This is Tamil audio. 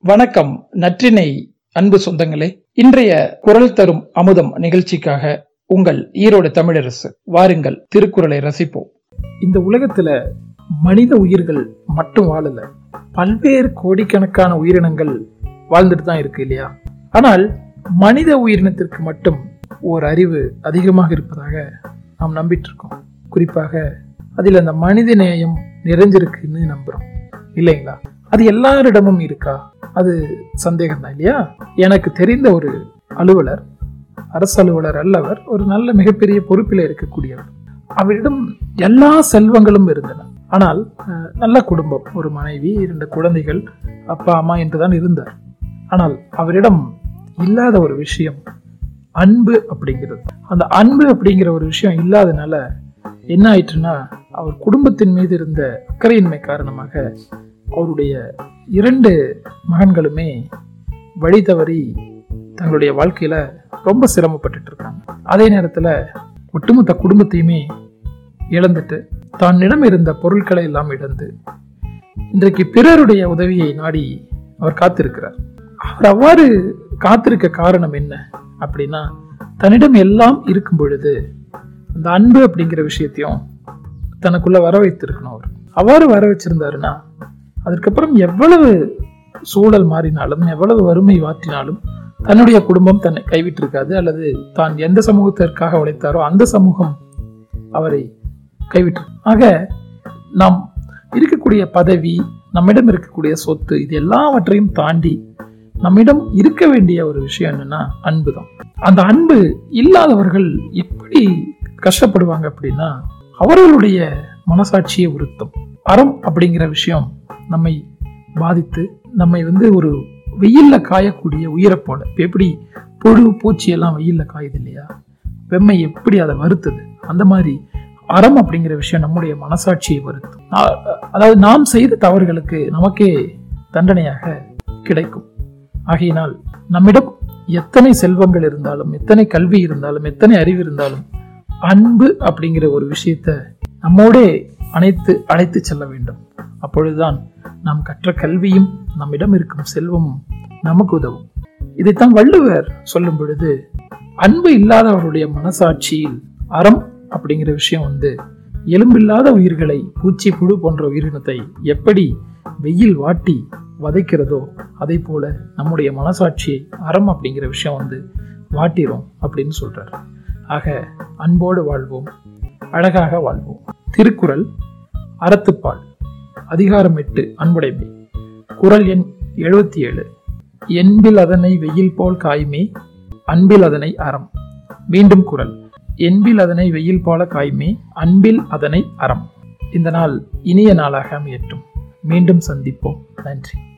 வணக்கம் நற்றினை அன்பு சொந்தங்களே. இன்றைய குரல் தரும் அமுதம் நிகழ்ச்சிக்காக உங்கள் ஈரோடு தமிழரசு வாருங்கள் திருக்குறளை ரசிப்போம். இந்த உலகத்துல மனித உயிர்கள் மட்டும் வாழல பல்வேறு கோடிக்கணக்கான உயிரினங்கள் வாழ்ந்துட்டு தான் இருக்கு இல்லையா? ஆனால் மனித உயிரினத்திற்கு மட்டும் ஓர் அறிவு அதிகமாக இருப்பதாக நாம் நம்பிட்டு இருக்கோம் குறிப்பாக அதில் அந்த மனித நேயம் நிறைஞ்சிருக்குன்னு நம்புறோம். இல்லைங்களா? அது எல்லாரிடமும் இருக்கா? அது சந்தேகம் தான் இல்லையா? எனக்கு தெரிந்த ஒரு அலுவலர் அரசு அலுவலர் அல்லவர் ஒரு நல்ல மிகப்பெரிய பொறுப்பில் இருக்கக்கூடியவர். அவரிடம் எல்லா செல்வங்களும் இருந்தன. ஆனால் நல்ல குடும்பம் ஒரு மனைவி இரண்டு குழந்தைகள் அப்பா அம்மா என்றுதான் இருந்தார். ஆனால் அவரிடம் இல்லாத ஒரு விஷயம் அன்பு அப்படிங்கிறது. அந்த அன்பு அப்படிங்கிற ஒரு விஷயம் இல்லாதனால என்ன ஆயிற்றுன்னா அவர் குடும்பத்தின் மீது இருந்த அக்கறையின்மை காரணமாக அவருடைய இரண்டு மகன்களுமே வழி தவறி தங்களுடைய வாழ்க்கையில ரொம்ப சிரமப்பட்டு இருக்காங்க அதே நேரத்துல ஒட்டுமொத்த குடும்பத்தையுமே இழந்துட்டு தன்னிடம் இருந்த பொருட்களை எல்லாம் இழந்து இன்றைக்கு பிறருடைய உதவியை நாடி அவர் காத்திருக்கிறார். அவர் அவ்வாறு காத்திருக்க காரணம் என்ன அப்படின்னா தன்னிடம் எல்லாம் இருக்கும் பொழுது அந்த அன்பு அப்படிங்கிற விஷயத்தையும் தனக்குள்ள வர வைத்திருக்கணும் அவர். அவ்வாறு வர வச்சிருந்தாருன்னா அதற்கப்புறம் எவ்வளவு சூழல் மாறினாலும் எவ்வளவு வறுமை வாற்றினாலும் தன்னுடைய குடும்பம் தன்னை கைவிட்டிருக்காது அல்லது தான் எந்த சமூகத்திற்காக உழைத்தாரோ அந்த சமூகம் அவரை கைவிட்டு ஆக நாம் இருக்கக்கூடிய பதவி நம்மிடம் இருக்கக்கூடிய சொத்து இது எல்லாவற்றையும் தாண்டி நம்மிடம் இருக்க வேண்டிய ஒரு விஷயம் என்னன்னா அன்பு தான். அந்த அன்பு இல்லாதவர்கள் எப்படி கஷ்டப்படுவாங்க அப்படின்னா அவர்களுடைய மனசாட்சியை உறுத்தும் அறம் அப்படிங்கிற விஷயம் நம்மை பாதித்து நம்மை வந்து ஒரு வெயிலில் காயக்கூடிய உயிரை போல. எப்படி புழு பூச்சியெல்லாம் வெயிலில் காயுது இல்லையா? வெம்மை எப்படி அதை வருத்துது? அந்த மாதிரி அறம் அப்படிங்கிற விஷயம் நம்முடைய மனசாட்சியை வருத்தும். அதாவது நாம் செய்த தவறுகளுக்கு நமக்கே தண்டனையாக கிடைக்கும். ஆகையினால் நம்மிடம் எத்தனை செல்வங்கள் இருந்தாலும் எத்தனை கல்வி இருந்தாலும் எத்தனை அறிவு இருந்தாலும் அன்பு அப்படிங்கிற ஒரு விஷயத்த நம்மோடே அனைத்து அழைத்து செல்ல வேண்டும். அப்பொழுதுதான் நாம் கற்ற கல்வியும் நம்மிடம் இருக்கும் செல்வமும் நமக்கு உதவும். இதைத்தான் வள்ளுவர் சொல்லும் பொழுது அன்பு இல்லாதவருடைய மனசாட்சியில் அறம் அப்படிங்கிற விஷயம் வந்து எலும்பில்லாத உயிர்களை பூச்சி புழு போன்ற உயிரினத்தை எப்படி வெயில் வாட்டி வதைக்கிறதோ அதே போல நம்முடைய மனசாட்சியை அறம் அப்படிங்கிற விஷயம் வந்து வாட்டிரும் அப்படின்னு சொல்றார். ஆக அன்போடு வாழ்வோம் அழகாக வாழ்வோம். திருக்குறள் அறத்துப்பால். அதிகாரம் எட்டு அன்புடைமை. குரல் எண் எழுபத்தி ஏழு. என்பில் அதனை வெயில் போல் காய்மே அன்பில் அதனை அறம். மீண்டும் குரல். என்பில் அதனை வெயில் போல காய்மே அன்பில் அதனை அறம். இந்த நாள் இனிய நாளாக அமையற்றும் மீண்டும் சந்திப்போம். நன்றி.